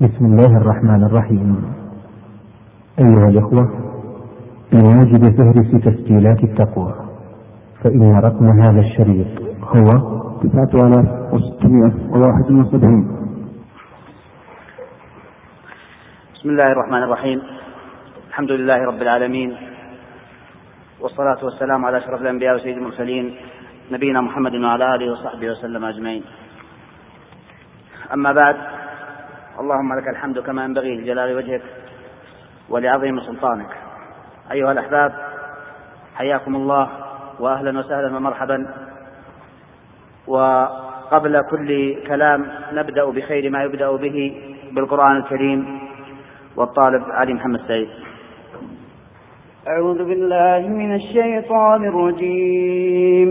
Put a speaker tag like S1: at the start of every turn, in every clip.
S1: بسم الله الرحمن الرحيم. أيها الإخوة لموجب فهرس تسجيلات التقوى فإن رقم هذا الشريط هو
S2: تسعة آلاف وستمائة وواحد وسبعين.
S3: بسم الله الرحمن الرحيم. الحمد لله رب العالمين والصلاة والسلام على أشرف الأنبياء وسيد المرسلين نبينا محمد وعلى آله وصحبه وسلم أجمعين. أما بعد اللهم لك الحمد كما ينبغي لجلال وجهك ولعظيم سلطانك. أيها الأحباب حياكم الله وأهلا وسهلا ومرحبا. وقبل كل كلام نبدأ بخير ما يبدأ به بالقرآن الكريم والطالب علي محمد سعيد.
S4: أعوذ بالله من الشيطان الرجيم.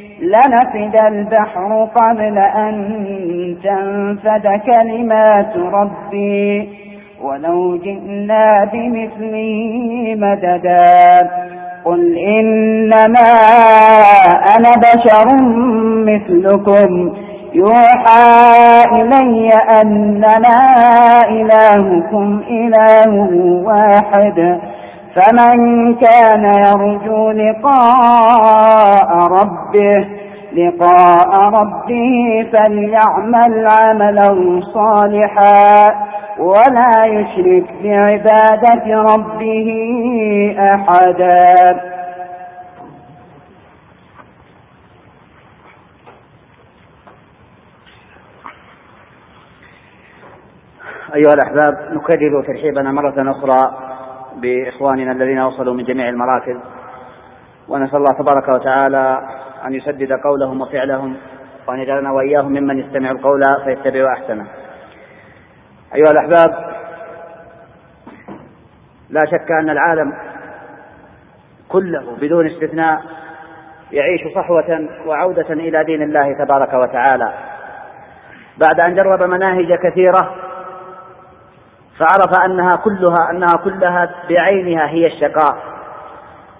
S4: لنفد البحر قبل أن تنفد كلمات ربي. ولو جئنا بمثله مددا. قل إنما أنا بشر مثلكم. يوحى إلي أننا إلهكم إله واحد. فمن كان يرجو لقاء ربه لقاء ربه فليعمل عملا صالحا ولا يشرك بعبادة ربه أحدا.
S3: أيها الأحباب نكرر ترحيبنا مرة أخرى. بإخواننا الذين وصلوا من جميع المراكز. ونسأل الله تبارك وتعالى أن يسدد قولهم وفعلهم وأن يجعلنا وإياهم ممن يستمع القول فيتبع أحسنه. أيها الأحباب لا شك أن العالم كله بدون استثناء يعيش صحوة وعودة إلى دين الله تبارك وتعالى. بعد أن جرب مناهج كثيرة فعرف أنها كلها أنها كلها بعينها هي الشقاء.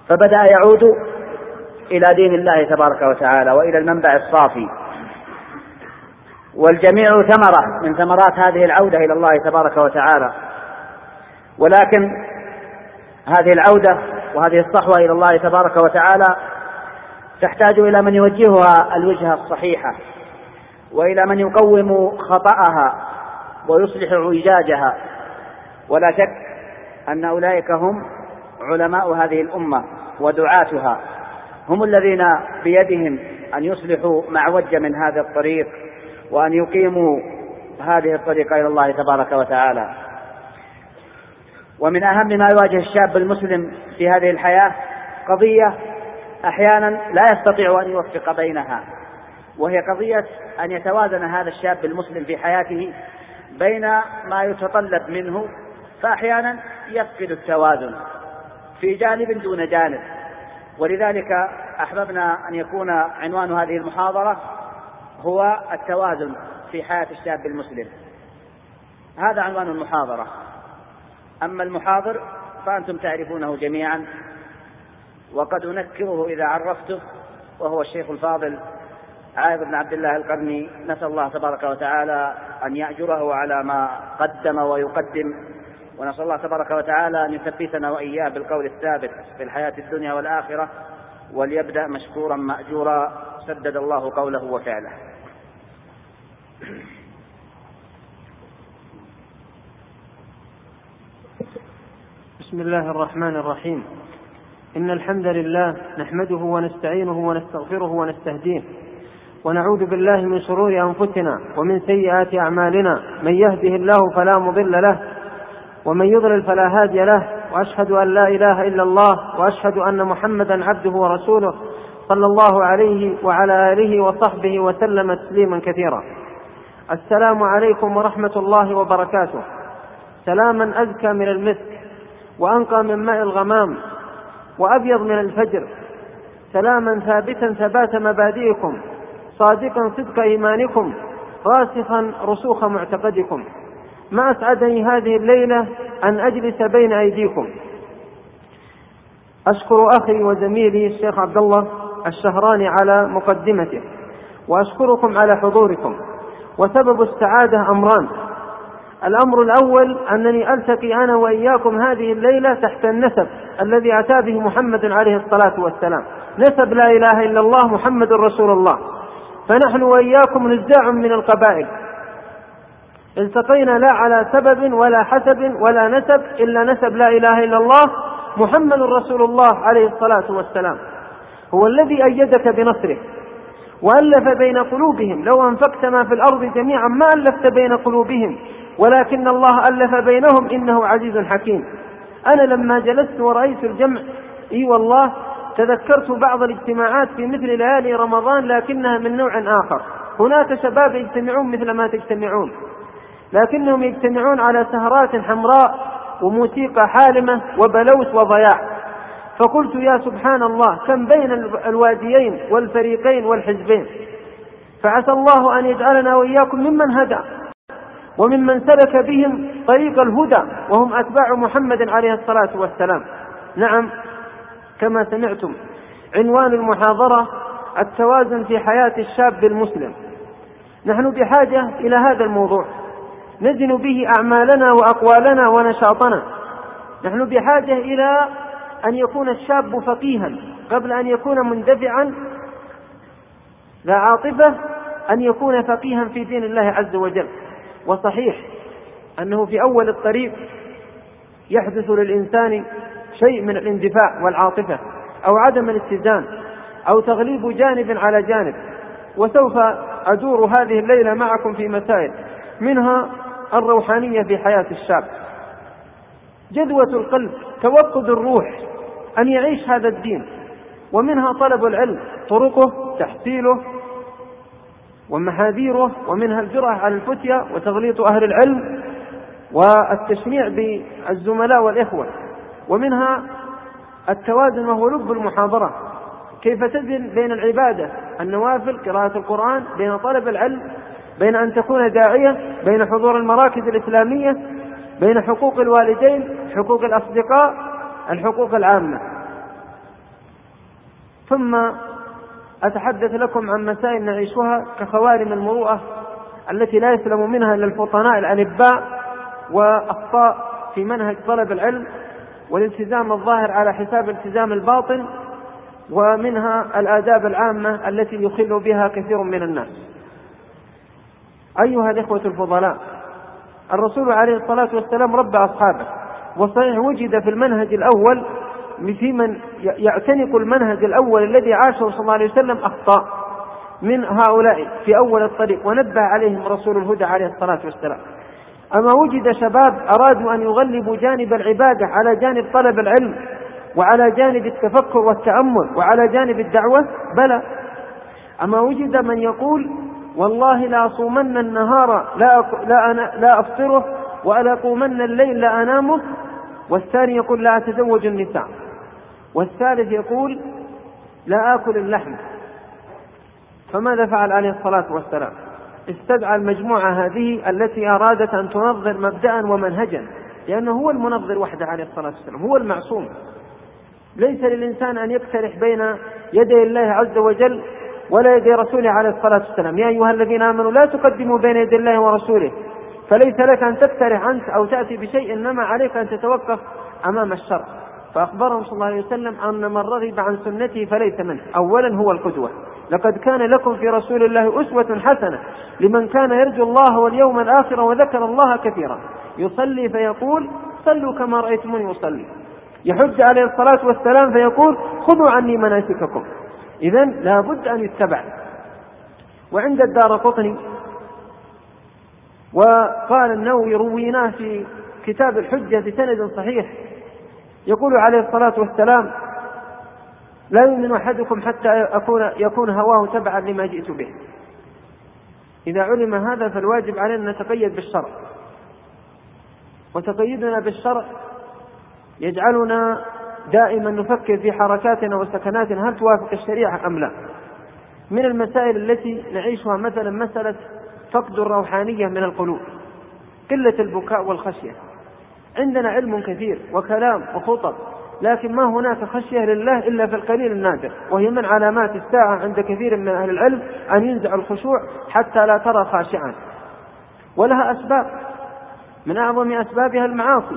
S3: فبدأ يعود إلى دين الله تبارك وتعالى وإلى المنبع الصافي. والجميع ثمرة من ثمرات هذه العودة إلى الله تبارك وتعالى. ولكن هذه العودة وهذه الصحوة إلى الله تبارك وتعالى تحتاج إلى من يوجهها الوجهة الصحيحة وإلى من يقوم خطأها ويصلح اعوجاجها ولا شك أن أولئك هم علماء هذه الأمة ودعاتها. هم الذين بيدهم أن يصلحوا معوج من هذا الطريق وأن يقيموا هذه الطريق إلى الله تبارك وتعالى. ومن أهم ما يواجه الشاب المسلم في هذه الحياة قضية أحيانا لا يستطيع أن يوفق بينها وهي قضية أن يتوازن هذا الشاب المسلم في حياته بين ما يتطلب منه فأحيانا يفقد التوازن في جانب دون جانب. ولذلك أحببنا أن يكون عنوان هذه المحاضرة هو التوازن في حياة الشاب المسلم. هذا عنوان المحاضرة. أما المحاضر فأنتم تعرفونه جميعا وقد أنكره إذا عرفته وهو الشيخ الفاضل عائض بن عبد الله القرني. نسأل الله تبارك وتعالى أن يأجره على ما قدم ويقدم. ونسأل الله تبارك وتعالى أن يثبتنا وإياه بالقول الثابت في الحياة الدنيا والآخرة وليبدأ مشكورا مأجورا سدد الله قوله وفعله.
S5: بسم الله الرحمن الرحيم. إن الحمد لله نحمده ونستعينه ونستغفره ونستهديه ونعوذ بالله من شرور أنفسنا ومن سيئات أعمالنا. من يهده الله فلا مضل له ومن يضلل فلا هادي له وأشهد أن لا إله إلا الله وأشهد أن محمدا عبده ورسوله صلى الله عليه وعلى آله وصحبه وسلم تسليما كثيرا. السلام عليكم ورحمة الله وبركاته. سلاما أزكى من المسك وأنقى من ماء الغمام وأبيض من الفجر. سلاما ثابتا ثبات مبادئكم صادقا صدق إيمانكم راسخا رسوخ معتقدكم. ما أسعدني هذه الليلة أن أجلس بين أيديكم. أشكر أخي وزميلي الشيخ عبد الله الشهراني على مقدمته وأشكركم على حضوركم وسبب السعادة أمران. الأمر الأول أنني ألتقي أنا وإياكم هذه الليلة تحت النسب الذي أتى به محمد عليه الصلاة والسلام. نسب لا إله إلا الله محمد رسول الله. فنحن وإياكم نزاع من القبائل. التقينا لا على سبب ولا حسب ولا نسب إلا نسب لا إله إلا الله محمد رسول الله عليه الصلاة والسلام. هو الذي أيدك بنصره وألف بين قلوبهم. لو أنفقت ما في الأرض جميعا ما ألفت بين قلوبهم ولكن الله ألف بينهم إنه عزيز حكيم. أنا لما جلست ورأيت الجمع إي والله تذكرت بعض الاجتماعات في مثل ليالي رمضان لكنها من نوع آخر. هناك شباب يجتمعون مثل ما تجتمعون. لكنهم يجتمعون على سهرات حمراء وموسيقى حالمة وبلوس وضياع. فقلت يا سبحان الله كم بين الواديين والفريقين والحزبين. فعسى الله أن يجعلنا وإياكم ممن هدى وممن سلك بهم طريق الهدى وهم أتباع محمد عليه الصلاة والسلام. نعم كما سمعتم عنوان المحاضرة التوازن في حياة الشاب المسلم. نحن بحاجة إلى هذا الموضوع. نزن به أعمالنا وأقوالنا ونشاطنا. نحن بحاجة إلى أن يكون الشاب فقيها. قبل أن يكون مندفعا ذا عاطفة أن يكون فقيها في دين الله عز وجل. وصحيح أنه في أول الطريق يحدث للإنسان شيء من الاندفاع والعاطفة أو عدم الاتزان أو تغليب جانب على جانب. وسوف أدور هذه الليلة معكم في مسائل. منها الروحانية في حياة الشاب جدوة القلب توقد الروح أن يعيش هذا الدين ومنها طلب العلم طرقه تحصيله ومحاذيره ومنها الجرأة على الفتية وتغليط أهل العلم والتشنيع بالزملاء والإخوة ومنها التوازن وهو لب المحاضرة. كيف تزن بين العبادة؟ النوافل قراءة القرآن بين طلب العلم بين أن تكون داعية بين حضور المراكز الإسلامية بين حقوق الوالدين حقوق الأصدقاء الحقوق العامة. ثم أتحدث لكم عن مسائل نعيشها كخوارم المروءة التي لا يسلم منها إلا الفطناء الأنباء وأخطاء في منهج طلب العلم والالتزام الظاهر على حساب التزام الباطن ومنها الآداب العامة التي يخل بها كثير من الناس. أيها الإخوة الفضلاء الرسول عليه الصلاة والسلام ربى أصحابه وصحيح وجد في المنهج الأول في من يعتنق المنهج الأول الذي عاشه صلى الله عليه وسلم أخطاء من هؤلاء في أول الطريق ونبه عليهم رسول الهدى عليه الصلاة والسلام. أما وجد شباب أرادوا أن يغلبوا جانب العبادة على جانب طلب العلم وعلى جانب التفكر والتأمل وعلى جانب الدعوة بلى. أما وجد من يقول والله لا أصومن النهار لا لا أنا لا أفطره ولا أقومن الليل لا أنامه. والثاني يقول لا أتزوج النساء. والثالث يقول لا آكل اللحم. فماذا فعل عليه الصلاة والسلام؟ استدعى المجموعة هذه التي أرادت أن تنظر مبدأ ومنهجا لأنه هو المنظر وحده عليه الصلاة والسلام هو المعصوم. ليس للإنسان أن يقترح بين يدي الله عز وجل ولا يدي رسوله عليه الصلاة والسلام. يا أيها الذين آمنوا لا تقدموا بين يدي الله ورسوله. فليس لك أن تقترح أنت أو تأتي بشيء إنما عليك أن تتوقف أمام الشرع فأخبرهم صلى الله عليه وسلم أن من رغب عن سنته فليس منه. أولا هو القدوة. لقد كان لكم في رسول الله أسوة حسنة لمن كان يرجو الله واليوم الآخر وذكر الله كثيرا. يصلي فيقول صلوا كما رأيتموني أصلي. يحج عليه الصلاة والسلام فيقول خذوا عني مناسككم. إذا لابد أن يتبع. وعند الدار قطني وقال النووي رويناه في كتاب الحجة بسند صحيح يقول عليه الصلاة والسلام لا يؤمن أحدكم حتى أكون يكون هواه تبعا لما جئت به. إذا علم هذا فالواجب علينا أن نتقيد بالشرع. وتقيدنا بالشرع يجعلنا دائما نفكر في حركاتنا وسكناتنا هل توافق الشريعة أم لا؟ من المسائل التي نعيشها مثلا مسألة فقد الروحانية من القلوب قلة البكاء والخشية. عندنا علم كثير وكلام وخطب لكن ما هناك خشية لله إلا في القليل النادر وهي من علامات الساعة عند كثير من أهل العلم أن ينزع الخشوع حتى لا ترى خاشعا. ولها أسباب من أعظم أسبابها المعاصي.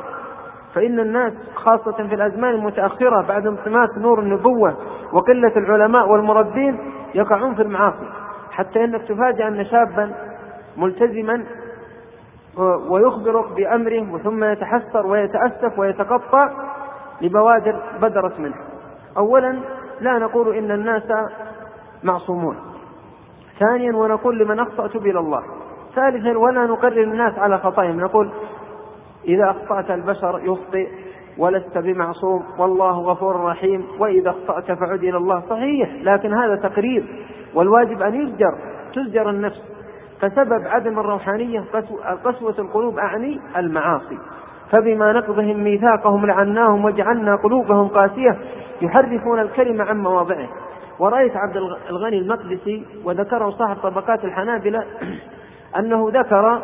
S5: فإن الناس خاصة في الأزمان المتأخرة بعد انطماس نور النبوة وقلة العلماء والمربين يقعون في المعاصي حتى إنك تفاجأ أن شابا ملتزما ويخبرك بأمره ثم يتحسر ويتأسف ويتقطع لبوادر بدرت منه. اولا لا نقول إن الناس معصومون. ثانيا ونقول لمن اخطا تب إلى الله. ثالثا ولا نقرر الناس على خطاياهم نقول إذا أخطأت البشر يخطئ ولست بمعصوم والله غفور رحيم. وإذا أخطأت فعد إلى الله. صحيح لكن هذا تقرير. والواجب أن يزجر تزجر النفس. فسبب عدم الروحانية قسوة القلوب أعني المعاصي. فبما نقضهم ميثاقهم لعناهم وجعلنا قلوبهم قاسية يحرفون الكلمة عن مواضعه. ورأيت عبد الغني المقدسي وذكره صاحب طبقات الحنابلة أنه ذكر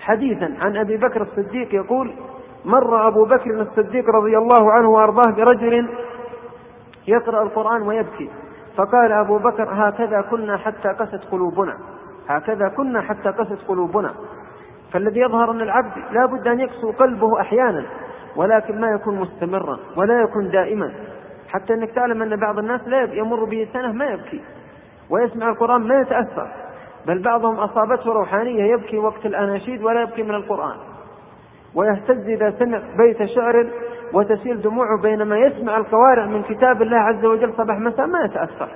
S5: حديثا عن أبي بكر الصديق يقول مر أبو بكر الصديق رضي الله عنه وأرضاه برجل يقرأ القرآن ويبكي فقال أبو بكر هكذا كنا حتى قست قلوبنا هكذا كنا حتى قست قلوبنا. فالذي يظهر أن العبد لا بد أن يقسو قلبه أحيانا ولكن ما يكون مستمرا ولا يكون دائما. حتى أنك تعلم أن بعض الناس لا يمر به سنة ما يبكي ويسمع القرآن ما يتأثر. بل بعضهم أصابته روحانية يبكي وقت الأناشيد ولا يبكي من القرآن. ويهتز إذا سمع بيت شعر وتسيل دموعه بينما يسمع القوارع من كتاب الله عز وجل. صباح مساء ما يتأثر.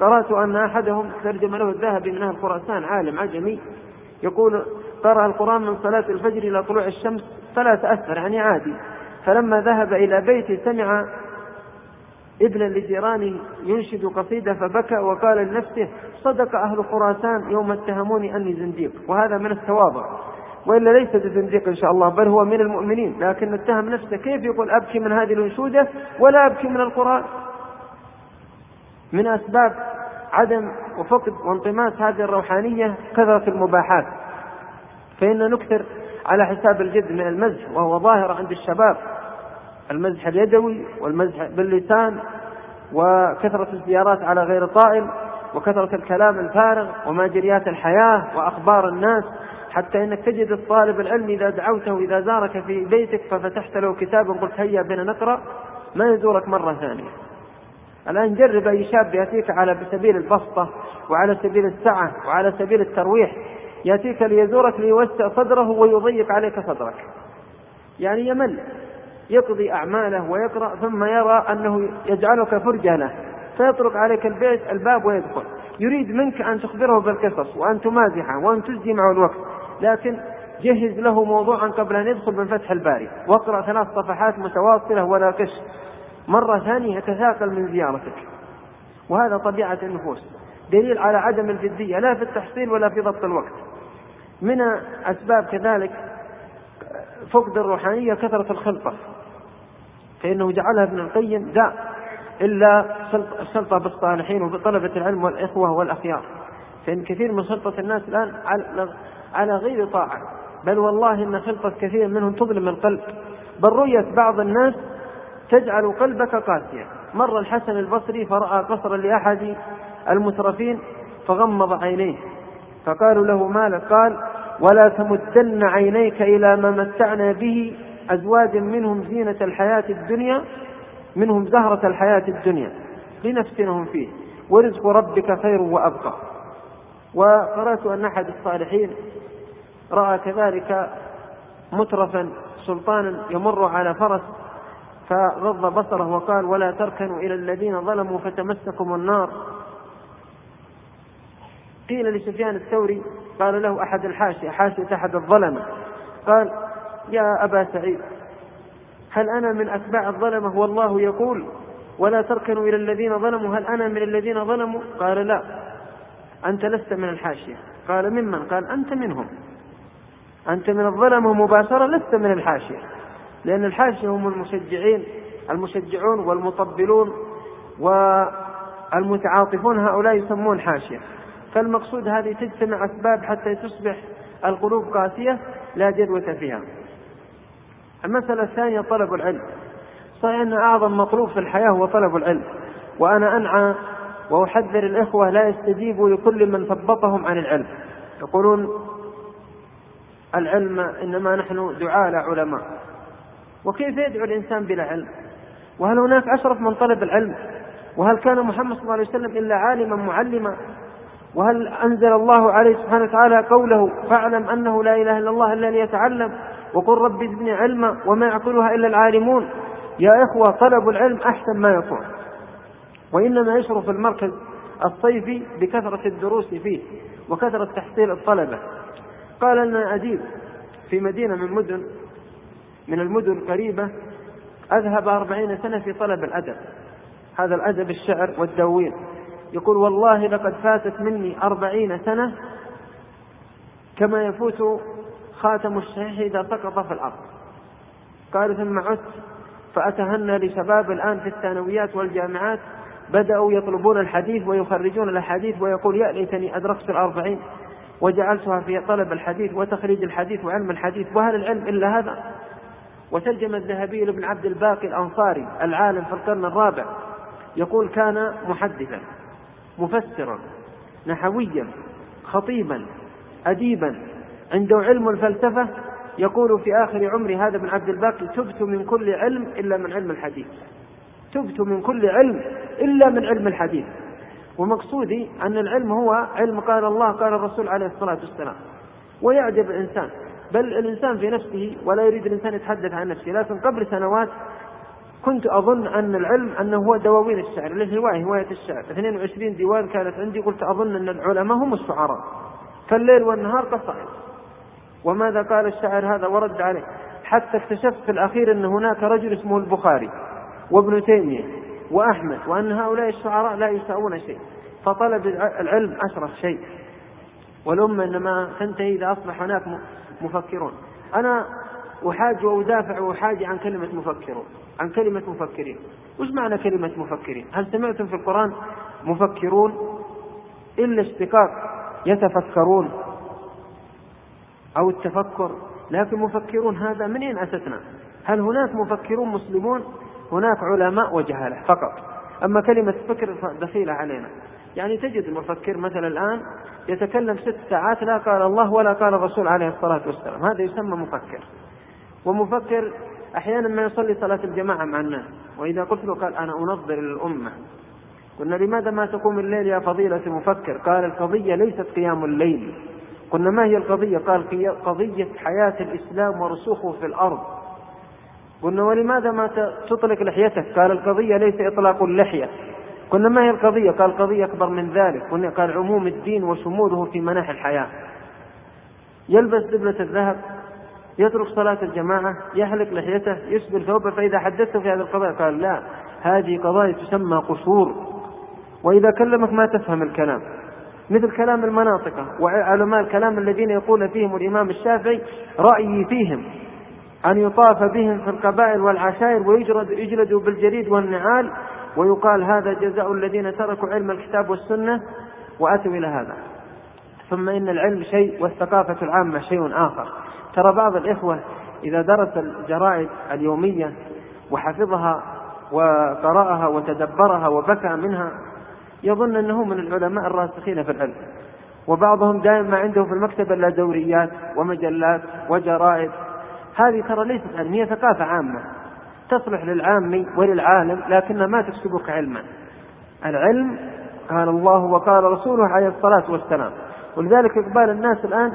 S5: قرأت أن أحدهم ترجم له الذهبي من أهل خراسان عالم عجمي يقول قرأ القرآن من صلاة الفجر إلى طلوع الشمس فلا تأثر يعني عادي. فلما ذهب إلى بيته سمع ابنا لجيرانه ينشد قصيدة فبكى وقال لنفسه صدق أهل خراسان يوم اتهموني أني زنديق وهذا من التواضع وإلا ليس بزنديق إن شاء الله بل هو من المؤمنين لكن اتهم نفسه كيف يقول أبكي من هذه الأنشودة ولا أبكي من القرآن؟ من أسباب عدم وفقد وانطماس هذه الروحانية كثرة المباحات. فإن نكثر على حساب الجد من المزح وهو ظاهر عند الشباب المزح اليدوي والمزح باللسان وكثرة الزيارات على غير طائل وكثرة الكلام الفارغ وماجريات الحياة وأخبار الناس حتى إنك تجد الطالب العلم إذا دعوته إذا زارك في بيتك ففتحت له كتابا قلت هيا بنا نقرأ ما يزورك مرة ثانية. الآن جرب أي شاب يأتيك على سبيل البسطة وعلى سبيل السعة وعلى سبيل الترويح يأتيك ليزورك ليوسع صدره ويضيق عليك صدرك. يعني يمل يقضي أعماله ويقرأ ثم يرى أنه يجعلك فرجة له فيطرق عليك البيت الباب ويدخل يريد منك أن تخبره بالقصص وأن تمازحه وأن تجدي معه الوقت. لكن جهز له موضوعا قبل أن يدخل من فتح الباري. واقرأ ثلاث صفحات متواصلة ولا كش. مرة ثانية يتثاقل من زيارتك. وهذا طبيعة النفوس. دليل على عدم الجدية لا في التحصيل ولا في ضبط الوقت. من أسباب كذلك فقد الروحانية كثرة الخلطة. فإنه جعلها ابن القيم. داء إلا السلطة بالصالحين وبطلبة العلم والإخوة والأخيار. فإن كثير من سلطة الناس الآن على غير طاعة. بل والله إن خلطة كثير منهم تظلم القلب. بل رؤية بعض الناس تجعل قلبك قاسيا. مر الحسن البصري فرأى قصرا لأحد المترفين فغمض عينيه. فقالوا له ما لك؟ قال ولا تمدن عينيك إلى ما متعنا به أزواجا منهم زينة الحياة الدنيا منهم زهرة الحياة الدنيا. لنفتنهم فيه. ورزق ربك خير وأبقى. وقرأت أن أحد الصالحين رأى كذلك مترفا سلطانا يمر على فرس فغض بصره وقال ولا تركنوا إلى الذين ظلموا فتمسكم النار. قيل لسفيان الثوري قال له أحد الحاشية حاشية أحد الظلمة. قال يا أبا سعيد هل أنا من أتباع الظلمة والله يقول. ولا تركنوا إلى الذين ظلموا. هل أنا من الذين ظلموا؟ قال لا. أنت لست من الحاشية. قال ممن؟ قال أنت منهم. أنت من الظلمة مباشرة لست من الحاشية. لأن الحاشية هم المشجعين المشجعون والمطبلون والمتعاطفون. هؤلاء يسمون حاشية. فالمقصود هذه تجتمع أسباب حتى تصبح القلوب قاسية لا جدوة فيها. المسألة الثانية طلب العلم. صحيح أن أعظم مطلوب في الحياة هو طلب العلم. وأنا أنعى وأحذر الإخوة لا يستجيبوا لكل من ثبطهم عن العلم. يقولون العلم إنما نحن دعاة لا علماء. وكيف يدعو الإنسان بلا علم؟ وهل هناك أشرف من طلب العلم؟ وهل كان محمد صلى الله عليه وسلم إلا عالما معلما؟ وهل أنزل الله عليه سبحانه وتعالى قوله فاعلم أنه لا إله إلا الله إلا ليتعلم وقل رب زدني علما وما يعقلها إلا العالمون. يا إخوة طلب العلم أحسن ما يكون. وإنما يشرف المركز الصيفي بكثرة الدروس فيه وكثرة تحصيل الطلبة. قال لنا أديب في مدينة من مدن من المدن القريبة أذهب أربعين سنة في طلب الأدب. هذا الأدب الشعر والدواوين يقول والله لقد فاتت مني أربعين سنة كما يفوت خاتم الشيخ إذا سقط في الأرض. قال ثم عدت فأتهنى لشباب الآن في الثانويات والجامعات بدأوا يطلبون الحديث ويخرجون الأحاديث ويقول يا ليتني أدركت الأربعين وجعلتها في طلب الحديث وتخريج الحديث وعلم الحديث وهل العلم إلا هذا؟ وترجم الذهبي لابن عبد الباقي الأنصاري العالم في القرن الرابع يقول كان محدثا مفسرا نحويا خطيبا أديبا عنده علم الفلسفة يقول في آخر عمري هذا ابن عبد الباقي تبت من كل علم إلا من علم الحديث. تبت من كل علم إلا من علم الحديث. ومقصودي أن العلم هو علم قال الله قال الرسول عليه الصلاة والسلام. ويعجب الإنسان بل الإنسان في نفسه ولا يريد الإنسان يتحدث عن نفسه. لكن قبل سنوات كنت أظن أن العلم أنه هو دواوين الشعر الهواية هواية الشعر. 22 ديوان كانت عندي قلت أظن أن العلماء هم الشعراء. فالليل والنهار قصائد. وماذا قال الشاعر هذا ورد عليه؟ حتى اكتشفت في الأخير أن هناك رجل اسمه البخاري وابن تيمية وأحمد وأن هؤلاء الشعراء لا يساوون شيء فطلب العلم أشرف شيء. والأمة إنما تنتهي إذا أصبح هناك مفكرون. أنا أحاج وأدافع وأحاجي عن كلمة مفكرون عن كلمة مفكرين. وش معنى كلمة مفكرين؟ هل سمعتم في القرآن مفكرون إلا اشتقاق يتفكرون؟ أو التفكر. لكن مفكرون هذا من أين أتتنا هل هناك مفكرون مسلمون؟ هناك علماء وجهلة فقط. أما كلمة فكر دخيلة علينا. يعني تجد المفكر مثلا الآن يتكلم ست ساعات لا قال الله ولا قال الرسول عليه الصلاة والسلام. هذا يسمى مفكر. ومفكر أحيانا ما يصلي صلاة الجماعة مع الناس. وإذا قلت له قال أنا أنظر للأمة. قلنا لماذا ما تقوم الليل يا فضيلة مفكر؟ قال القضية ليست قيام الليل. قلنا ما هي القضية؟ قال قضية حياة الإسلام ورسوخه في الأرض. قلنا ولماذا ما تطلق لحيتك؟ قال القضية ليس إطلاق اللحية. قلنا ما هي القضية؟ قال قضية أكبر من ذلك. قلنا قال عموم الدين وشموله في مناحي الحياة. يلبس دبلة الذهب يترك صلاة الجماعة يحلق لحيته يسبل ثوبه فإذا حدثته في هذه القضايا قال لا هذه قضايا تسمى قصور وإذا كلمك ما تفهم الكلام. مثل كلام المناطقة وعلماء الكلام الذين يقول فيهم الإمام الشافعي رأيي فيهم أن يطاف بهم في القبائل والعشائر ويجرد يجلدوا بالجريد والنعال ويقال هذا جزاء الذين تركوا علم الكتاب والسنة وأتوا إلى هذا. ثم إن العلم شيء والثقافة العامة شيء آخر. ترى بعض الإخوة إذا درس الجرائد اليومية وحفظها وقرأها وتدبرها وبكى منها يظن أنه من العلماء الراسخين في العلم. وبعضهم دائما ما عنده في المكتبة إلا دوريات ومجلات وجرائد. هذه ترى ليست علم هي ثقافة عامة. تصلح للعامي وللعالم لكنها ما تكسبك علما. العلم قال الله وقال رسوله عليه الصلاة والسلام. ولذلك إقبال الناس الآن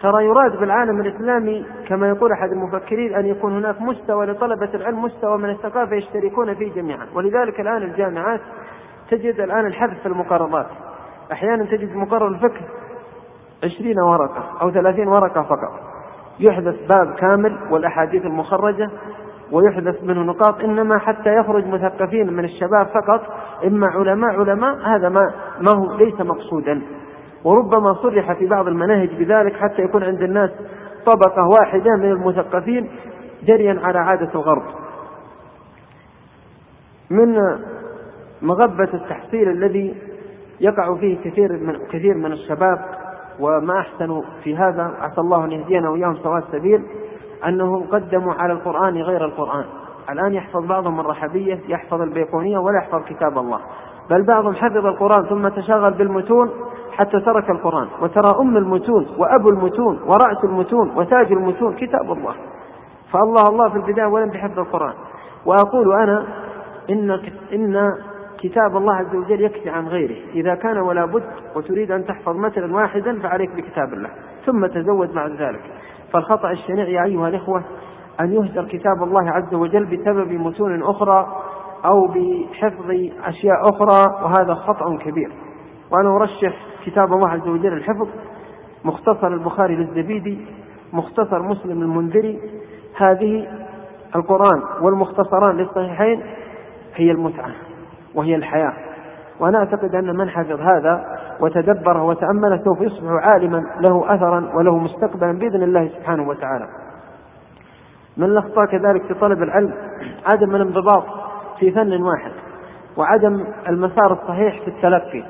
S5: ترى يراد بالعالم الإسلامي كما يقول أحد المفكرين أن يكون هناك مستوى لطلبة العلم مستوى من الثقافة يشتركون فيه جميعا. ولذلك الآن الجامعات تجد الآن الحذف في المقررات. أحيانا تجد مقرر الفقه عشرين ورقة أو ثلاثين ورقة فقط. يحدث باب كامل والأحاديث المخرجة ويحدث منه نقاط إنما حتى يخرج مثقفين من الشباب فقط إما علماء علماء هذا ما ما هو ليس مقصودا. وربما صرح في بعض المناهج بذلك حتى يكون عند الناس طبقة واحدة من المثقفين جريا على عادة الغرب. من مغبة التحصيل الذي يقع فيه كثير من كثير من الشباب وما أحسنوا في هذا عسى الله أن يهدينا وإياهم سواء السبيل أنهم قدموا على القرآن غير القرآن. الآن يحفظ بعضهم الرحبية يحفظ البيقونية ولا يحفظ كتاب الله. بل بعضهم حفظ القرآن ثم تشاغل بالمتون حتى ترك القرآن. وترى أم المتون وأبو المتون ورأس المتون وتاج المتون كتاب الله. فالله الله في البداية ولم بحفظ القرآن. وأقول أنا إن إن كتاب الله عز وجل يكفي عن غيره. إذا كان ولا بد وتريد أن تحفظ مثلا واحدا فعليك بكتاب الله. ثم تزود بعد ذلك. فالخطأ الشنيع يا أيها الإخوة أن يهجر كتاب الله عز وجل بسبب متون أخرى أو بحفظ أشياء أخرى وهذا خطأ كبير. وأنا أرشح كتاب الله عز وجل الحفظ مختصر البخاري للزبيدي مختصر مسلم المنذري. هذه القرآن والمختصران للصحيحين هي المتعة. وهي الحياة. وأنا أعتقد أن من حفظ هذا وتدبره وتأمله سوف يصبح عالما له أثرا وله مستقبلا بإذن الله سبحانه وتعالى. من الأخطاء كذلك في طلب العلم؟ عدم الانضباط في فن واحد وعدم المسار الصحيح في التلقي.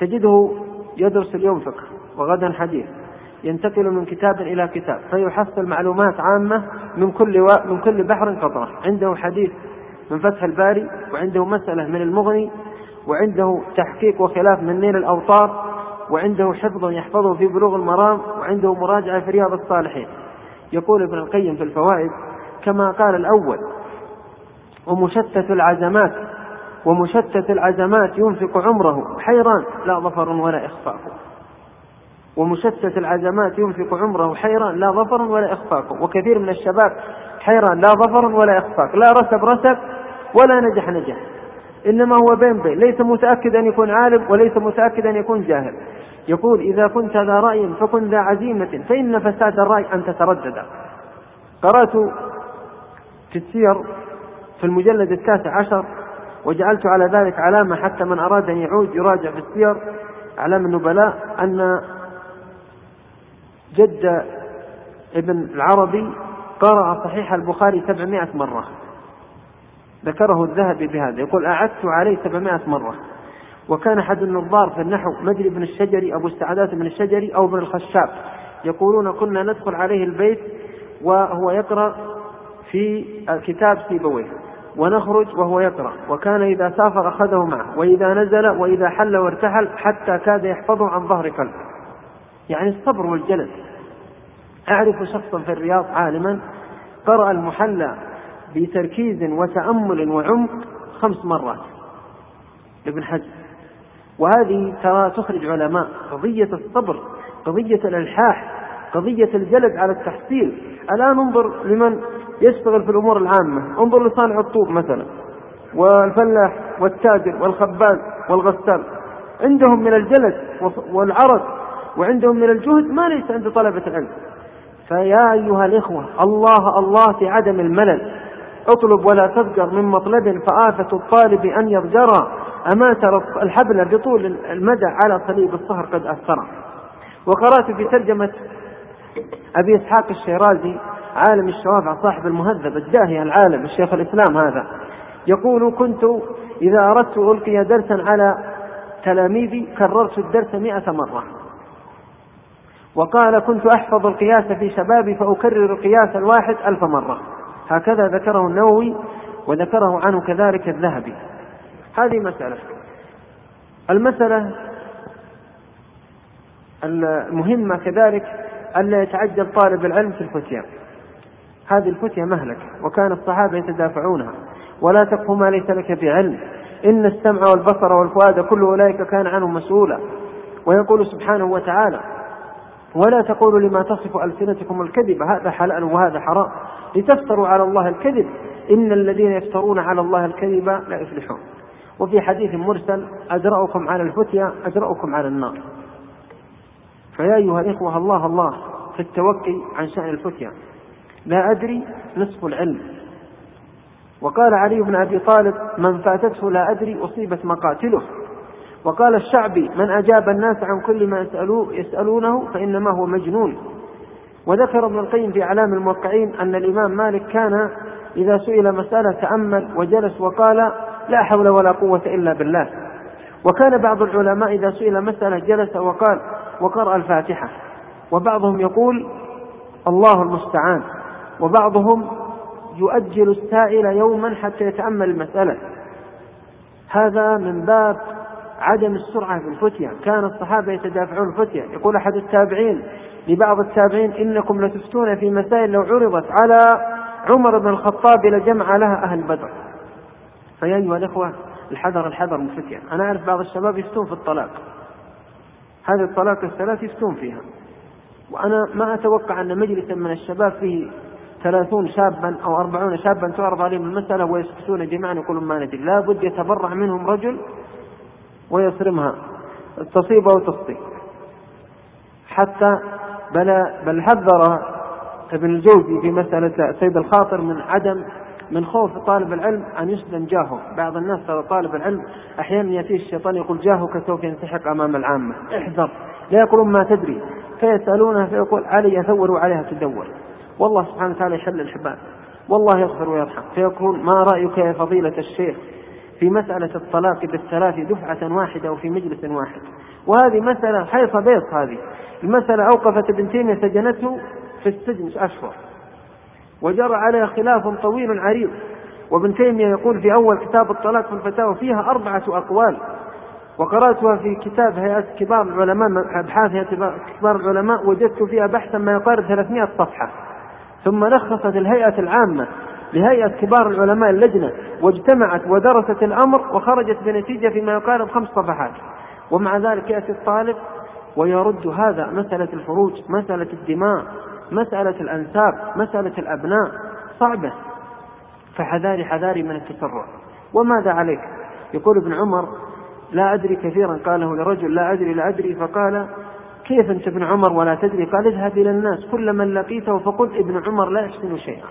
S5: تجده يدرس اليوم فقه وغدا حديث ينتقل من كتاب إلى كتاب فيحصل معلومات عامة من كل و... من كل بحر قطرة. عنده حديث من فتح الباري وعنده مسألة من المغني وعنده تحقيق وخلاف من نيل الأوطار وعنده حفظ يحفظه في بلوغ المرام وعنده مراجعة في رياض الصالحين. يقول ابن القيم في الفوائد كما قال الأول ومشتت العزمات ومشتت العزمات ينفق عمره حيران لا ظفر ولا إخفاق. ومشتت العزمات ينفق عمره حيران لا ظفر ولا إخفاق. وكثير من الشباب حيران لا ظفر ولا إخفاق. لا رسب رسب ولا نجح نجح. إنما هو بين بين. ليس متأكد أن يكون عالم وليس متأكد أن يكون جاهل. يقول إذا كنت ذا رأي فكن ذا عزيمة. فإن فساد الرأي أن تتردد. قرأت في السير في المجلد التاسع عشر وجعلت على ذلك علامة حتى من أراد أن يعود يراجع في السير. أعلام النبلاء أن جد ابن العربي قرأ صحيح البخاري سبعمائة مرة. ذكره الذهبي بهذا يقول أعدت عليه سبعمائة مرة وكان أحد النظار في النحو مجري بن الشجري أبو السعدات بن الشجري أو ابن الخشاب يقولون كنا ندخل عليه البيت وهو يقرأ في كتاب سيبويه ونخرج وهو يقرأ وكان إذا سافر أخذه معه وإذا نزل وإذا حل وارتحل حتى كاد يحفظه عن ظهر قلب يعني الصبر والجلد. أعرف شخصا في الرياض عالما قرأ المحلى بتركيز وتأمل وعمق خمس مرات. ابن حزم. وهذه ترى تخرج علماء. قضية الصبر قضية الإلحاح قضية الجلد على التحصيل. الآن انظر لمن يشتغل في الأمور العامة. انظر لصانع الطوب مثلا والفلاح والتاجر والخباز والغسال. عندهم من الجلد والعرق وعندهم من الجهد ما ليس عند طلبة العلم. فيا أيها الإخوة الله الله في عدم الملل. اطلب ولا تذكر من مطلب فآفة الطالب أن يضجر. أما ترى الحبل بطول المدى على صليب الصهر قد أثر. وقرأت في ترجمة أبي إسحاق الشيرازي عالم الشوافع صاحب المهذب الداهية العالم الشيخ الإسلام هذا. يقول كنت إذا أردت ألقي درسا على تلاميذي كررت الدرس مئة مرة. وقال كنت أحفظ القياس في شبابي فأكرر القياس الواحد ألف مرة. هكذا ذكره النووي وذكره عنه كذلك الذهبي. هذه مسألة. المسألة المهمة كذلك ألا يتعجل طالب العلم في الفتية هذه الفتية مهلك وكان الصحابة يتدافعونها. ولا تقف ما ليس لك بعلم. إن السمع والبصر والفؤاد كل أولئك كان عنه مسؤولا. ويقول سبحانه وتعالى ولا تقولوا لما تصف ألسنتكم الكذب هذا حلال وهذا حرام. لتفتروا على الله الكذب. إن الذين يفترون على الله الكذب لا يفلحون. وفي حديث مرسل أجرأكم على الفتية أجرأكم على النار. فيا أيها الإخوة الله الله في التوقي عن شأن الفتية. لا أدري نصف العلم. وقال علي بن أبي طالب من فاتته لا أدري أصيبت مقاتله. وقال الشعبي من أجاب الناس عن كل ما يسألوه يسألونه فإنما هو مجنون. وذكر ابن القيم في أعلام الموقعين أن الإمام مالك كان إذا سئل مسألة تأمل وجلس وقال لا حول ولا قوة إلا بالله. وكان بعض العلماء إذا سئل مسألة جلس وقال وقرأ الفاتحة. وبعضهم يقول الله المستعان. وبعضهم يؤجل السائل يوما حتى يتأمل المسألة. هذا من باب عدم السرعة في الفتية. كان الصحابة يتدافعون الفتية. يقول أحد التابعين لبعض التابعين إنكم لتفتون في مسائل لو عرضت على عمر بن الخطاب لجمع لها أهل بدر. فيا أيها الإخوة الحذر الحذر من الفتية. أنا أعرف بعض الشباب يفتون في الطلاق. هذه الطلاق الثلاث يفتون فيها. وأنا ما أتوقع أن مجلسا من الشباب فيه ثلاثون شابا أو أربعون شابا تعرض عليهم المسألة ويسكتون جميعا يقولون ما ندري. لابد يتبرع منهم رجل ويصرمها تصيب أو تخطئ حتى بل بل حذر ابن الجوزي في مسألة سيد الخاطر من عدم من خوف طالب العلم أن يسلم جاهه. بعض الناس ترى طالب العلم أحيانا يأتيه الشيطان يقول جاهك سوف ينسحق أمام العامة. احذر لا يقولون ما تدري. فيسألونه فيقول علي أثور وعليها تدور. والله سبحانه وتعالى يحل الحبال. والله يغفر ويرحم. فيقول ما رأيك يا فضيلة الشيخ؟ في مسألة الطلاق بالثلاث دفعة واحدة وفي مجلس واحد. وهذه مسألة حيصة بيض هذه. المسألة أوقفت ابن تيمية سجنته في السجن أشهر. وجرى عليها خلاف طويل عريض. وابن تيمية يقول في أول كتاب الطلاق في الفتاوى فيها أربعة أقوال. وقرأتها في كتاب هيئة كبار العلماء أبحاث هيئة كبار العلماء وجدت فيها بحثا ما يقارب 300 صفحة. ثم لخصت الهيئة العامة. لهيئة كبار العلماء اللجنة واجتمعت ودرست الأمر وخرجت بنتيجة فيما يقارب خمس صفحات. ومع ذلك يأتي الطالب ويرد هذا مسألة الفروج مسألة الدماء مسألة الأنساب مسألة الأبناء. صعبة. فحذاري حذاري من التسرع. وماذا عليك؟ يقول ابن عمر لا أدري كثيرا. قاله لرجل لا أدري لا أدري. فقال كيف أنت ابن عمر ولا تدري؟ قال اذهب إلى الناس كل من لقيته فقل ابن عمر لا يحسن شيئا.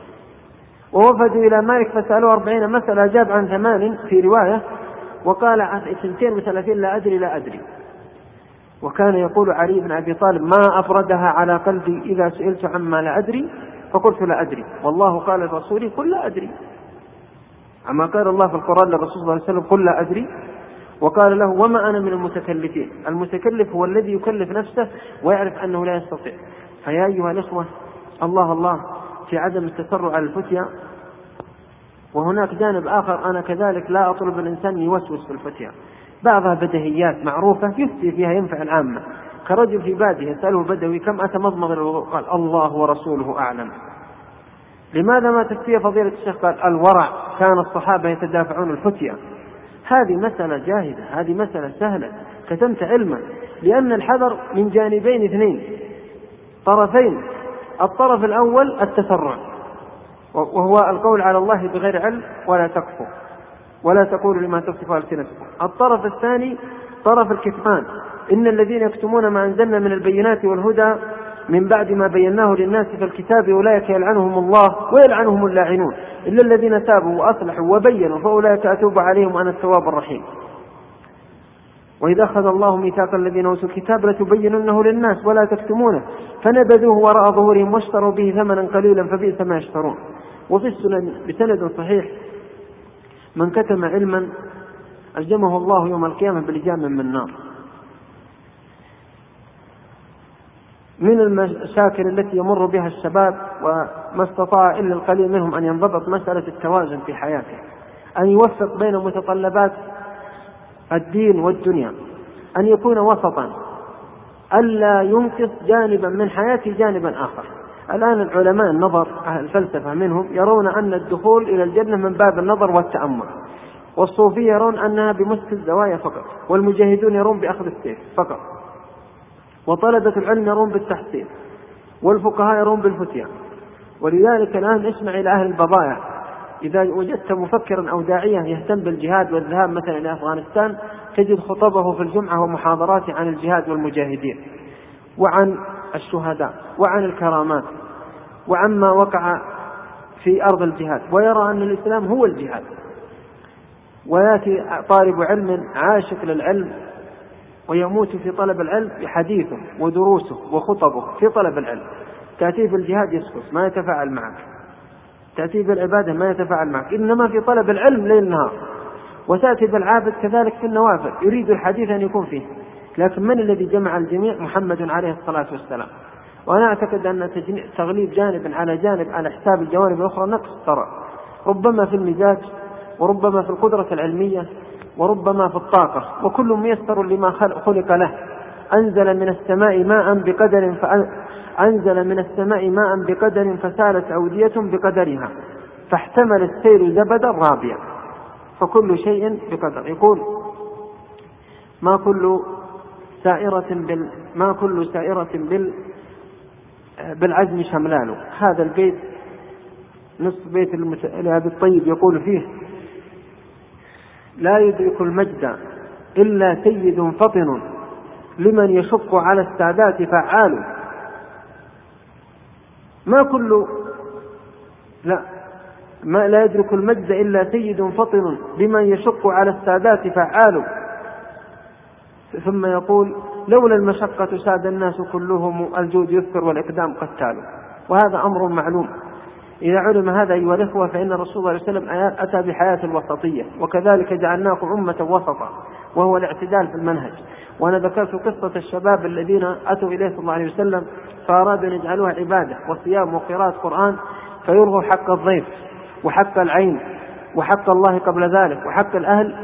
S5: ووفدوا إلى مالك فسألوه أربعين مسألة أجاب عن ثمان في رواية وقال عن اثنتين وثلاثين لا أدري لا أدري. وكان يقول علي بن أبي طالب ما أفردها على قلبي إذا سئلت عما لا أدري فقلت لا أدري. والله قال لرسوله قل لا أدري. أما قال الله في القرآن للرسول صلى الله عليه وسلم قل لا أدري. وقال له وما أنا من المتكلفين؟ المتكلف هو الذي يكلف نفسه ويعرف أنه لا يستطيع. فيا أيها الإخوة الله الله. في عدم التسرع على الفتيا وهناك جانب آخر أنا كذلك لا أطلب الإنسان يوسوس في الفتيا بعضها بدهيات معروفة يفتي فيها ينفع العامة. كرجل في بادية يسأله البدوي كم أتى مضمض قال الله ورسوله أعلم. لماذا ما تفتي فضيلة الشيخ؟ قال الورع كان الصحابة يتدافعون الفتيا هذه مسألة جاهزة هذه مسألة سهلة كتمت علما لأن الحذر من جانبين اثنين طرفين الطرف الأول التسرع وهو القول على الله بغير علم ولا تكفر ولا تقولوا لما تصف ألسنتكم. الطرف الثاني طرف الكتمان إن الذين يكتمون ما أنزلنا من البينات والهدى من بعد ما بيناه للناس في الكتاب أولئك يلعنهم الله ويلعنهم اللاعنون. إلا الذين تابوا وأصلحوا وبينوا فأولئك أتوب عليهم وأنا التواب الرحيم. وإذا أخذ الله ميثاق الذين أوتوا الكتاب لتبيننه للناس ولا تكتمونه فنبذوه وراء ظهورهم واشتروا به ثمنا قليلا فبئس ما يشترون. وفي السنن بسند صحيح من كتم علما ألجمه الله يوم القيامة بلجام من نار. من المشاكل التي يمر بها الشباب وما استطاع إلا القليل منهم أن ينضبط مسألة التوازن في حياته. أن يوفق بين متطلبات الدين والدنيا أن يكون وسطا ألا ينقص جانبا من حياته جانبا آخر. الآن العلماء النظر أهل الفلسفة منهم يرون أن الدخول إلى الجنة من باب النظر والتأمل. والصوفية يرون أنها بمسك الزوايا فقط والمجاهدون يرون بأخذ السيف فقط. وطلبة العلم يرون بالتحصيل والفقهاء يرون بالفتيا ولذلك الآن اسمع إلى أهل البضائع إذا وجدت مفكرا أو داعية يهتم بالجهاد والذهاب مثلا إلى أفغانستان تجد خطبه في الجمعة ومحاضراته عن الجهاد والمجاهدين وعن الشهداء وعن الكرامات وعما وقع في أرض الجهاد ويرى أن الإسلام هو الجهاد. ويأتي طالب علم عاشق للعلم ويموت في طلب العلم بحديثه ودروسه وخطبه في طلب العلم. تأتيه في الجهاد يسكت ما يتفاعل معك. تأتيه في العبادة ما يتفاعل معك إنما في طلب العلم ليل نهار. وتأتي بالعابد كذلك في النوافل يريد الحديث أن يكون فيه. لكن من الذي جمع الجميع؟ محمد عليه الصلاة والسلام. وأنا أعتقد أن تغليب جانب على جانب على حساب الجوانب الأخرى نقص ترى ربما في المزاج وربما في القدرة العلمية وربما في الطاقة. وكل ميسر لما خلق له. أنزل من السماء ماء بقدر أنزل من السماء ماء بقدر فسالت أودية بقدرها فاحتمل السير زبدا رابيا فكل شيء بقدر. يقول ما كل سائرة بال ما كل سائرة بال بالعزم شملال هذا البيت نصف بيت لأبي الطيب يقول فيه لا يدرك المجد إلا سيد فطن لمن يشق على السادات فعال. ما كل لا ما لا يدرك المجد إلا سيد فطن لمن يشق على السادات فعال ثم يقول لولا المشقة ساد الناس كلهم الجود يذكر والإقدام قتال. وهذا أمر معلوم. إذا علم هذا أيها الإخوة فإن الرسول صلى الله عليه وسلم أتى بحياة الوسطية وكذلك جعلناكم أمة وسطا وهو الاعتدال في المنهج. وأنا ذكرت قصة الشباب الذين أتوا إليه صلى الله عليه وسلم فأرادوا أن يجعلوها عبادة وصيام وقراءة قرآن فيلغوا حق الضيف وحق العين وحق الله قبل ذلك وحق الأهل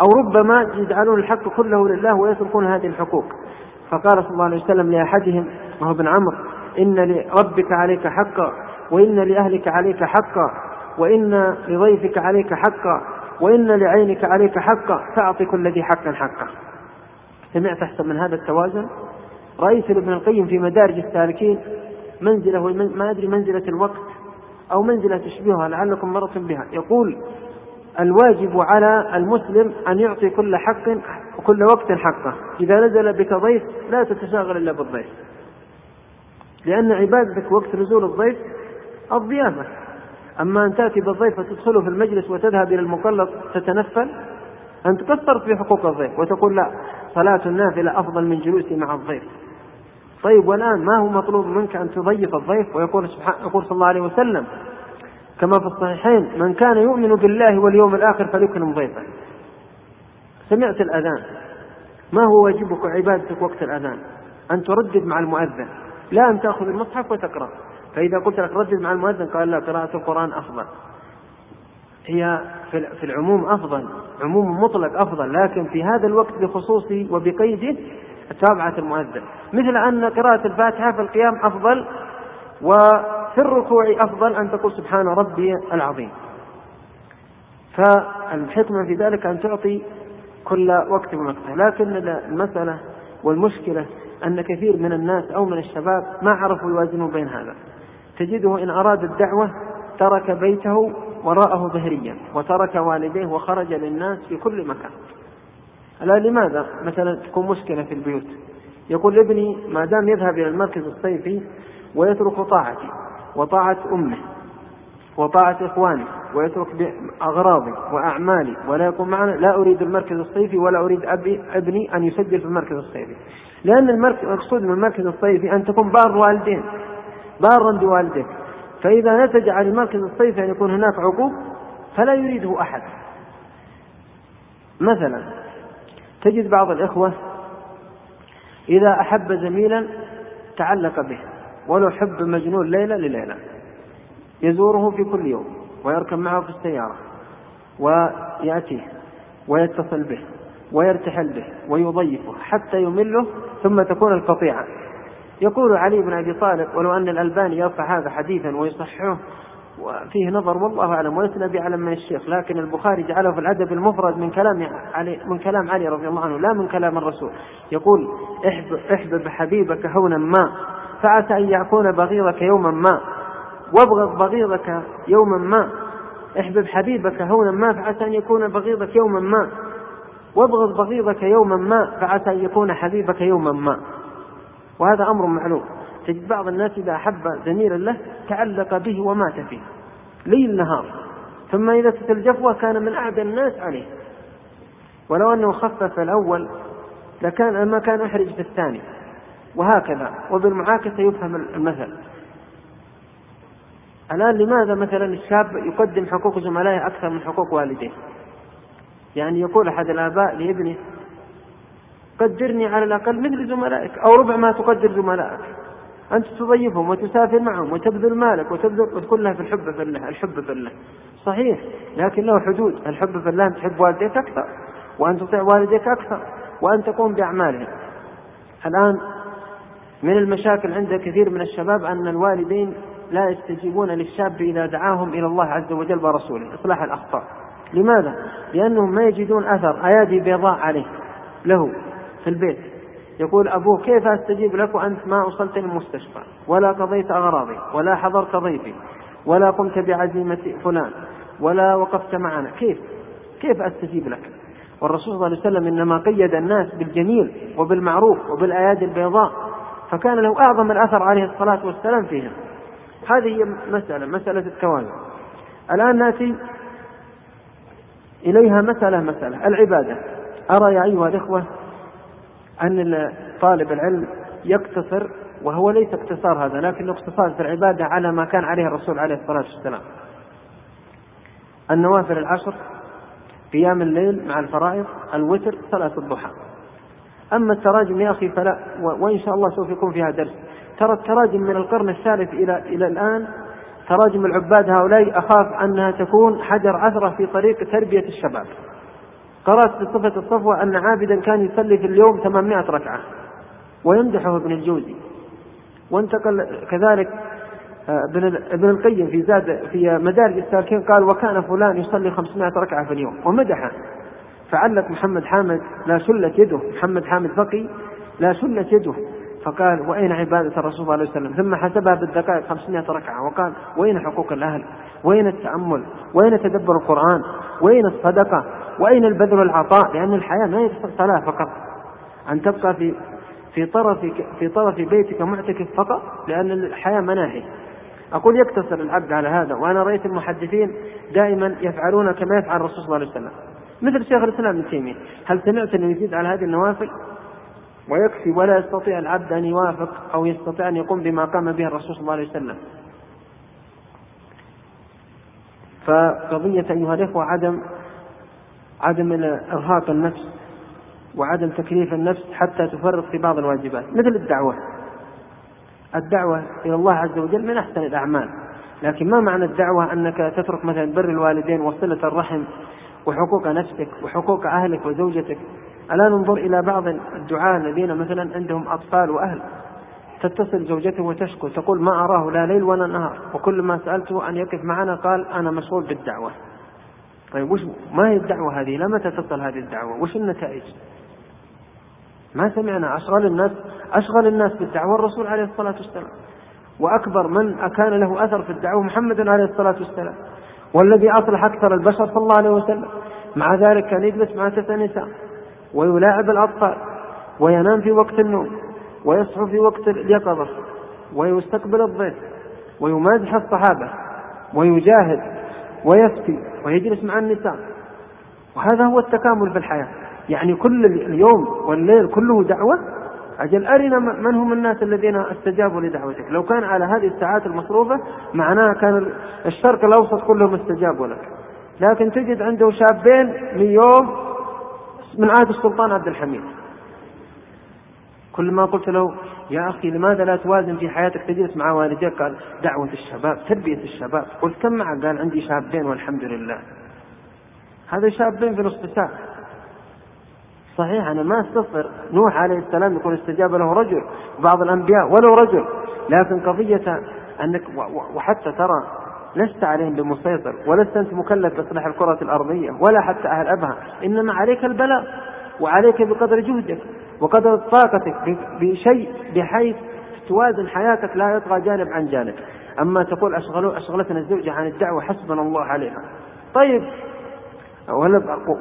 S5: أو ربما يجعلون الحق كله لله ويتركون هذه الحقوق. فقال صلى الله عليه وسلم لأحدهم وهو ابن عمرو إن لربك عليك حقا. وإن لأهلك عليك حقا وإن لضيفك عليك حقا وإن لعينك عليك حقا فأعطي كل ذي حق حقه سمعت أحسن من هذا التوازن؟ رأيت ابن القيم في مدارج السالكين منزلة ما أدري منزلة الوقت أو منزلة تشبهها لعلكم مررتم بها. يقول الواجب على المسلم أن يعطي كل حق وكل وقت حقه. إذا نزل بك ضيف لا تتشاغل إلا بالضيف. لأن عبادتك وقت نزول الضيف الضيافة. أما أن تأتي بالضيف وتدخله في المجلس وتذهب إلى المقلط تتنفل أنت قصرت في حقوق الضيف وتقول لا صلاة النافلة أفضل من جلوسي مع الضيف. طيب والآن ما هو مطلوب منك أن تضيف الضيف؟ ويقول سبحانه يقول صلى الله عليه وسلم كما في الصحيحين من كان يؤمن بالله واليوم الآخر فليكرم ضيفه. سمعت الأذان. ما هو واجبك وعبادتك وقت الأذان؟ أن تردد مع المؤذن. لا أن تأخذ المصحف وتقرأ. فإذا قلت لك ردد مع المؤذن قال لا قراءة القرآن أفضل. هي في العموم أفضل عموم مطلق أفضل لكن في هذا الوقت بخصوصه وبقيده تابعة المؤذن. مثل أن قراءة الفاتحة في القيام أفضل وفي الركوع أفضل أن تقول سبحان ربي العظيم. فالحكمة في ذلك أن تعطي كل وقت وقته لكن المسألة والمشكلة أن كثير من الناس أو من الشباب ما عرفوا يوازنوا بين هذا. تجده إن أراد الدعوة ترك بيته وراءه ظهريا وترك والديه وخرج للناس في كل مكان. ألا لماذا مثلا تكون مشكلة في البيوت؟ يقول ابني ما دام يذهب إلى المركز الصيفي ويترك طاعتي وطاعة أمه وطاعة إخواني ويترك أغراضي وأعمالي ولا يكون معنا لا أريد المركز الصيفي ولا أريد أبي ابني أن يسجل في المركز الصيفي. لأن المقصود من المركز الصيفي أن تكون بار والدين بارا بوالديك فإذا نتج عن المركز الصيفي أن يكون هناك عقوق فلا يريده أحد. مثلا تجد بعض الإخوة إذا أحب زميلا تعلق به ولو حب مجنون ليلة لليلة يزوره في كل يوم ويركب معه في السيارة ويأتيه ويتصل به ويرتحل به ويضيفه حتى يمله ثم تكون القطيعة يقول علي بن أبي طالب ولو أن الألباني يرفع هذا حديثا ويصححه وفيه نظر والله أعلم وليس بعلم من الشيخ لكن البخاري جعله في الأدب المفرد من كلام علي من كلام علي رضي الله عنه لا من كلام الرسول. يقول احبب, حبيبك هونا ما فعسى أن يكون بغيضك يوما ما وابغض بغيضك يوما ما احبب حبيبك هونا ما فعسى أن يكون بغيضك يوما ما وابغض بغيضك يوما ما فعسى أن يكون حبيبك يوما ما. وهذا أمر معلوم. تجد بعض الناس إذا أحب زميلا له تعلق به ومات فيه. ليل نهار. ثم إذا الجفوة كان من أعدى الناس عليه. ولو أنه خفف الأول لكان ما كان أحرج في الثاني. وهكذا. وبالمعاكسة يفهم المثل. الآن لماذا مثلا الشاب يقدم حقوق زملائه أكثر من حقوق والديه؟ يعني يقول أحد الآباء لابنه قدرني على الأقل مثل زملائك أو ربع ما تقدر زملائك أنت تضيفهم وتسافر معهم وتبذل مالك وتبذل وتقول لها في الحب في الله الحب في الله. صحيح لكن له حدود. الحب في الله أن تحب والديك أكثر وأن تطيع والديك أكثر وأن تقوم بأعمالهم. الآن من المشاكل عند كثير من الشباب أن الوالدين لا يستجيبون للشاب إذا دعاهم إلى الله عز وجل ورسوله. إصلاح الأخطاء. لماذا؟ لأنهم ما يجدون أثر أيادي بيضاء عليه له. في البيت. يقول أبوه كيف أستجيب لك وأنت ما وصلت للمستشفى؟ ولا قضيت أغراضي ولا حضرت ضيفي ولا قمت بعزيمة فلان ولا وقفت معنا. كيف؟ كيف أستجيب لك؟ والرسول صلى الله عليه وسلم إنما قيد الناس بالجميل وبالمعروف وبالأيادي البيضاء فكان له أعظم الأثر عليه الصلاة والسلام فيهم هذه هي مسألة مسألة التوازن. الآن نأتي إليها مسألة مسألة العبادة. أرى يا أيها الإخوة أن طالب العلم يقتصر وهو ليس اقتصار هذا لكنه اقتصار في العبادة على ما كان عليه الرسول عليه الصلاة والسلام. النوافل العشر قيام الليل مع الفرائض الوتر صلاة الضحى. أما التراجم يا أخي فلا وإن شاء الله سوف يكون فيها درس. ترى التراجم من القرن الثالث إلى إلى الآن تراجم العباد هؤلاء أخاف أنها تكون حجر عثرة في طريق تربية الشباب. قرأت في صفة الصفوة أن عابدا كان يصلي في اليوم 800 ركعة ويمدحه ابن الجوزي. وانتقل كذلك آه، ابن القيم في زاد في مدارج السالكين قال وكان فلان يصلي 500 ركعة في اليوم. ومدحه فعلق محمد حامد لا شلت يده. محمد حامد بقي لا شلت يده. فقال وأين عبادة الرسول صلى الله عليه وسلم؟ ثم حسبها بالدقائق 500 ركعة. وقال وأين حقوق الأهل؟ وأين التأمل؟ وأين تدبر القرآن؟ وأين الصدقة؟ وأين البذل والعطاء؟ لأن الحياة ما هي صلاة فقط. أن تبقى في في طرف في طرف بيتك معتكف فقط؟ لأن الحياة مناهي. أقول يقتصر العبد على هذا وأنا رأيت المحدثين دائما يفعلون كما يفعل الرسول صلى الله عليه وسلم. مثل شيخ الإسلام ابن تيمية. هل سمعت أنه يزيد على هذه النوافل؟ ويكفي ولا يستطيع العبد أن يوافق أو يستطيع أن يقوم بما قام به الرسول صلى الله عليه وسلم. فقضية أيها الإخوة عدم عدم إرهاق النفس وعدم تكليف النفس حتى تفرط في بعض الواجبات. مثل الدعوة. الدعوة إلى الله عز وجل من أحسن الأعمال. لكن ما معنى الدعوة أنك تترك مثلا بر الوالدين وصلة الرحم وحقوق نفسك وحقوق أهلك وزوجتك؟ ألا ننظر إلى بعض الدعاة الذين مثلا عندهم أطفال وأهل تتصل زوجته وتشكو تقول ما أراه لا ليل ولا نهار وكل ما سألته أن يقف معنا قال أنا مشغول بالدعوة. طيب وش ما هي الدعوة هذه؟ لا متى تصل هذه الدعوة؟ وش النتائج؟ ما سمعنا أشغل الناس أشغل الناس بالدعوة الرسول عليه الصلاة والسلام وأكبر من كان له أثر في الدعوة محمد عليه الصلاة والسلام والذي أصلح أكثر البشر صلى الله عليه وسلم مع ذلك كان يجلس مع تسع نساء ويلاعب الأطفال وينام في وقت النوم ويصحو في وقت اليقظة ويستقبل الضيف ويمازح الصحابة ويجاهد ويفتي ويجلس مع النساء. وهذا هو التكامل في الحياة. يعني كل اليوم والليل كله دعوة. أجل أرنا من هم الناس الذين استجابوا لدعوتك؟ لو كان على هذه الساعات المصروفة معناها كان الشرق الأوسط كلهم استجابوا لك. لكن تجد عنده شابين من يوم من عهد السلطان عبد الحميد. كل ما قلت له يا أخي لماذا لا توازن في حياتك؟ تجلس مع والديك؟ قال دعوة الشباب تربية الشباب. قلت كم معك؟ قال عندي شابين والحمد لله. هذا شابين في نصف ساعة. صحيح أنا ما أستصغر. نوح عليه السلام يكون استجاب له رجل. بعض الأنبياء ولو رجل. لكن قضية أنك وحتى ترى لست عليهم بمسيطر ولست أنت مكلف بإصلاح الكرة الأرضية ولا حتى أهل أبها. إنما عليك البلاغ وعليك بقدر جهدك. وقدر طاقتك بشيء بحيث توازن حياتك لا يطغى جانب عن جانب. أما تقول أشغلوا أشغلتنا الزوجة عن الدعوة حسبنا الله عليها. طيب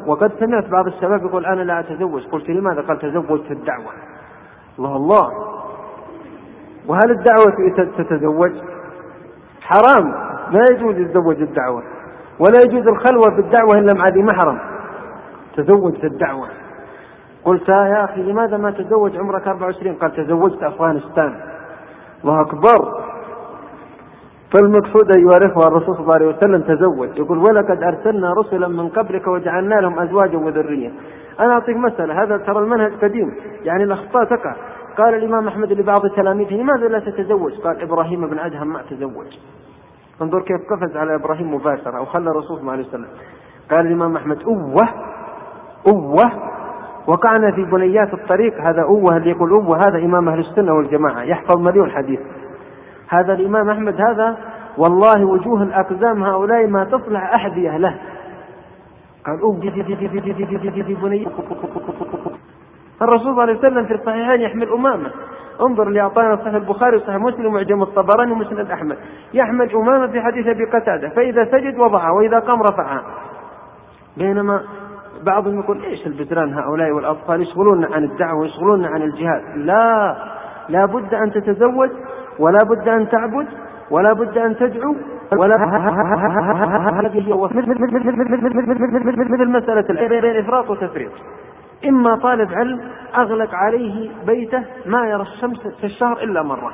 S5: وقد سمعت بعض الشباب يقول أنا لا أتزوج. قلت لماذا؟ قال تزوجت الدعوة. الله الله. وهل الدعوة تتزوج؟ حرام. لا يجوز يتزوج الدعوة. ولا يجوز الخلوة بالدعوة إلا مع ذي محرم. تزوج في الدعوة. قلت يا أخي لماذا ما تزوج عمرك 24 قال تزوجت أفغانستان. الله أكبر. فالمقصود الإخوة الرسول صلى الله عليه وسلم تزوج يقول ولقد أرسلنا رسلا من قبلك وجعلنا لهم أزواجا وذرية. أنا أعطيك مسألة هذا ترى المنهج قديم يعني الأخطاء تقع. قال الإمام أحمد لبعض تلاميذه لماذا لا تتزوج؟ قال إبراهيم بن أدهم ما تزوج. انظر كيف قفز على إبراهيم مباشرة أو خلى الرسول صلى الله عليه وسلم. قال الإمام أحمد أوه أوه. وقعنا في بنيات الطريق هذا أوه اللي يقول أوه هذا إمام أهل السنة والجماعة يحفظ مليون حديث هذا الإمام أحمد هذا والله وجوه الأقزام هؤلاء ما تصلح أحذية له قال أوه في بنيات الرسول صلى الله عليه وسلم في الصحيحين يحمل أمامة انظر اللي أعطانا صحيح البخاري وصحيح مسلم ومعجم الطبراني ومسند أحمد يحمل أمامة في حديث أبي قتادة فإذا سجد وضعها وإذا قام رفعها بينما بعضهم يقول إيش البزران هؤلاء والأطفال يشغلون عن الدعوة ويشغلون عن الجهاد؟ لا. لا بد أن تتزوج ولا بد أن تعبد ولا بد أن تدعو ولا مثل مسألة بين إفراط وتفريط. إما طالب علم أغلق عليه بيته ما يرى الشمس في الشهر إلا مرة.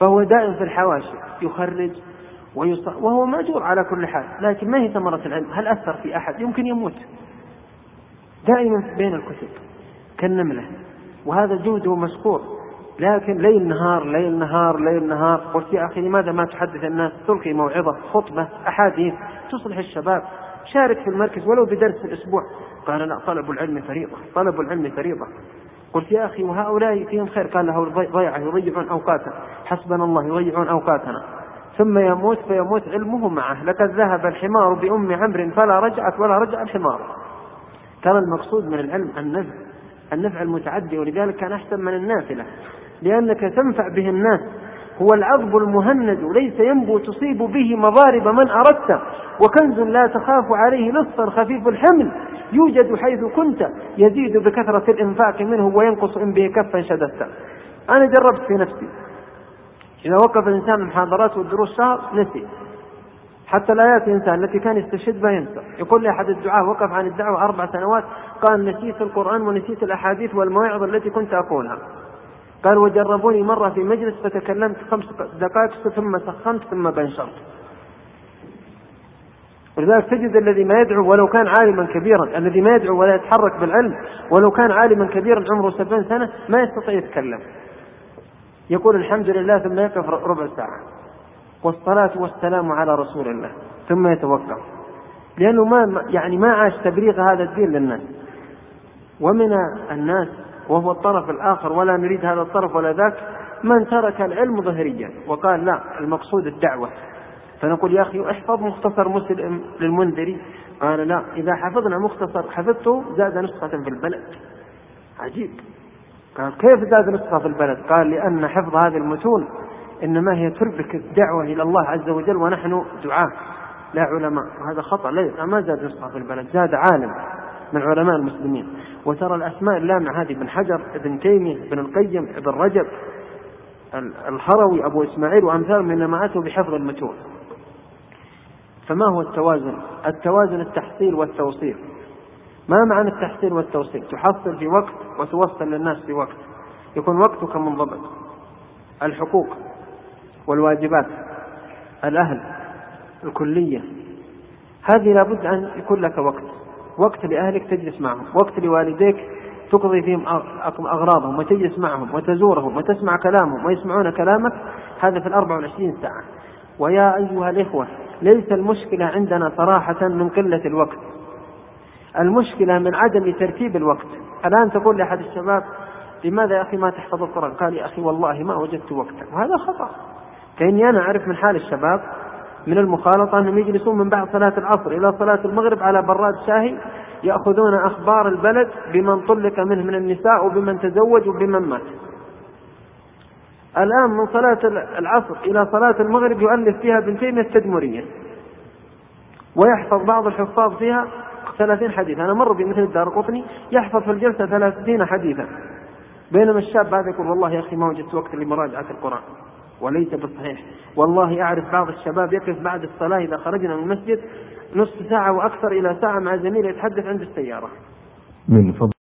S5: فهو دائم في الحواشي. يخرج وهو مأجور على كل حال. لكن ما هي ثمرة العلم؟ هل أثر في أحد؟ يمكن يموت. دائما بين الكتب كالنملة. وهذا جهده مشكور. لكن ليل نهار ليل نهار ليل نهار قلت يا أخي لماذا ما تحدث الناس؟ تلقي موعظة خطبة أحاديث. تصلح الشباب. شارك في المركز ولو بدرس في الأسبوع. قال لا طلب العلم فريضة طلب العلم فريضة. قلت يا أخي وهؤلاء فيهم خير؟ قال له ضيعة يضيعون أوقاتنا. حسبنا الله يضيعون أوقاتنا. ثم يموت فيموت علمه معه. لقد ذهب الحمار بأم عمرو فلا رجعت ولا رجع الحمار. ترى المقصود من العلم النفع النفع المتعدي ولذلك كان أحسن من النافلة لأنك تنفع به الناس. هو العظب المهند ليس ينبو تصيب به مضارب من أردت وكنز لا تخاف عليه لصا خفيف الحمل. يوجد حيث كنت يزيد بكثرة الإنفاق منه وينقص إن به كفا شددت. أنا جربت في نفسي. إذا وقف الإنسان المحاضرات والدروس شهر نسي. حتى الآيات ينسى التي كان يستشهد بها ينسى. يقول لي أحد الدعاة وقف عن الدعوة أربع سنوات قال نسيت القرآن ونسيت الأحاديث والمواعظ التي كنت أقولها قال وجربوني مرة في مجلس فتكلمت خمس دقائق ثم سخنت ثم بنشرت. ولذلك تجد الذي ما يدعو ولو كان عالما كبيرا الذي ما يدعو ولا يتحرك بالعلم ولو كان عالما كبيرا عمره سبعين سنة ما يستطيع يتكلم. يقول الحمد لله ثم يقف ربع ساعة. والصلاة والسلام على رسول الله ثم يتوقف. لأنه ما يعني ما عاش تبليغ هذا الدين للناس. ومن الناس وهو الطرف الآخر ولا نريد هذا الطرف ولا ذاك من ترك العلم ظهريا وقال لا المقصود الدعوة. فنقول يا أخي احفظ مختصر مسلم للمنذري. قال لا إذا حفظنا مختصر حفظته زاد نسخة في البلد. عجيب. قال كيف زاد نسخة في البلد؟ قال لأن حفظ هذه المتون إنما هي تربك الدعوة إلى الله عز وجل ونحن دعاة. لا علماء. وهذا خطأ. لا ما زاد نسخة في البلد. زاد عالم من علماء المسلمين. وترى الأسماء اللامعة هذه ابن حجر ابن تيمية ابن القيم ابن رجب الهروي أبو إسماعيل وأمثالهم إنما أتوا بحفظ المتون. فما هو التوازن؟ التوازن التحصيل والتوصيل. ما معنى التحصيل والتوصيل؟ تحصل في وقت وتوصل للناس في وقت. يكون وقتك منضبط. الحقوق. والواجبات الأهل الكلية. هذه لابد أن يكون لك وقت وقت لأهلك تجلس معهم وقت لوالديك تقضي فيهم أغراضهم وتجلس معهم وتزورهم وتسمع كلامهم ويسمعون كلامك هذا في الأربع والعشرين ساعة. ويا أيها الإخوة ليس المشكلة عندنا صراحة من قلة الوقت. المشكلة من عدم ترتيب الوقت. الآن تقول لأحد الشباب لماذا يا أخي ما تحفظ القرآن؟ قال يا أخي والله ما وجدت وقتا. وهذا خطأ. كأني أنا أعرف من حال الشباب من المخالطة أنهم يجلسون من بعد صلاة العصر إلى صلاة المغرب على براد شاهي يأخذون أخبار البلد بمن طلق منه من النساء وبمن تزوج وبمن مات. الآن من صلاة العصر إلى صلاة المغرب يؤلف فيها ابن تيمية التدمرية ويحفظ بعض الحفاظ فيها ثلاثين حديث أنا مر بمثل الدار قطني يحفظ في الجلسة ثلاثين حديثا. بينما الشاب هذا يقول والله يا أخي ما وجدت وقت لمراجعة القرآن. وليس بالصحيح. والله أعرف بعض الشباب يقف بعد الصلاة إذا خرجنا من المسجد نصف ساعة وأكثر إلى ساعة مع زميله يتحدث عند السيارة.
S1: من فضل